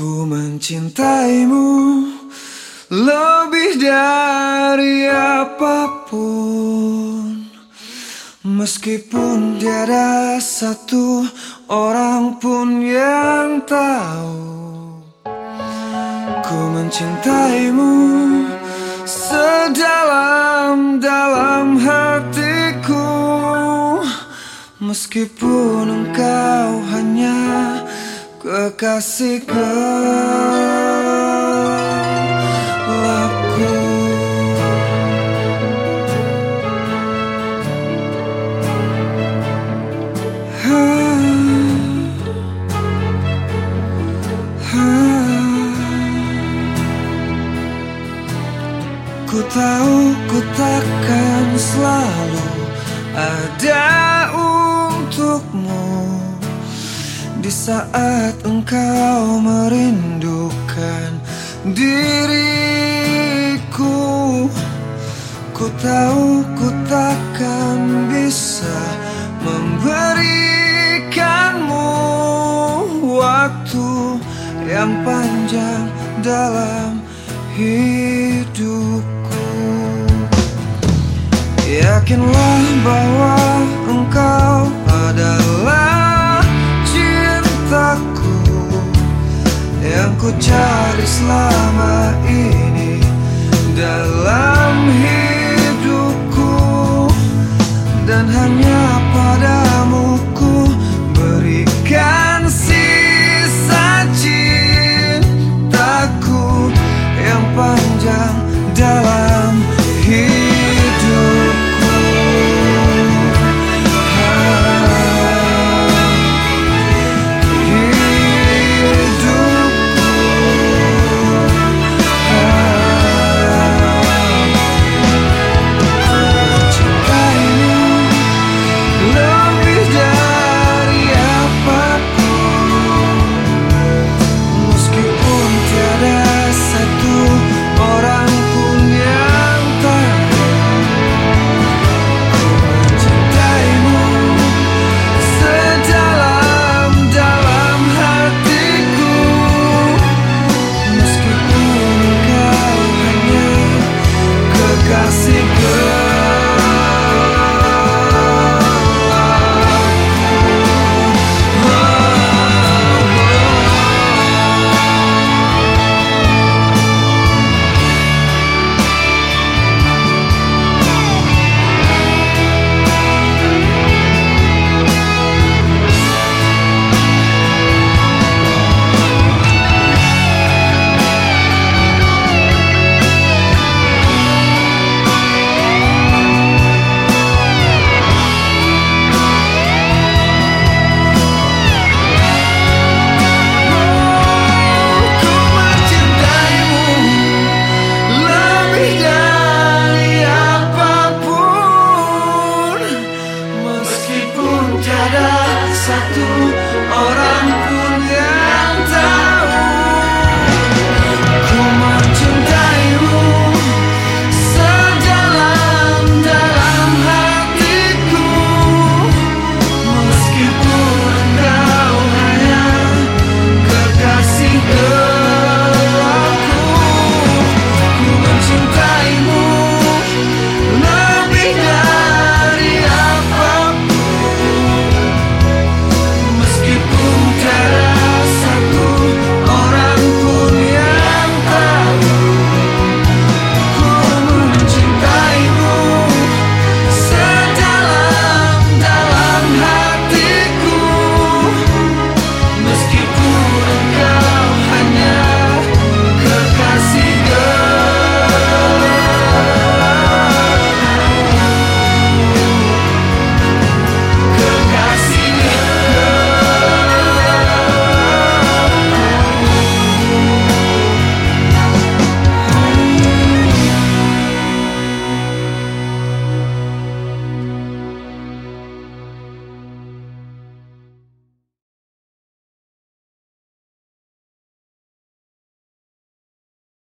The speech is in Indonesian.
Ku mencintaimu lebih dari apa pun. Meskipun tiada satu orang pun yang tahu Ku mencintaimu sedalam-dalam hatiku. Meskipun engkau kekasih gelapku ha, ha. Ku tahu ku takkan selalu ada untukmu di saat engkau merindukan diriku Ku tahu ku takkan bisa memberikanmu waktu yang panjang dalam hidupku. Yakinlah bahwa engkau yang ku cari selama ini dalam hidupku dan hanya padamu ku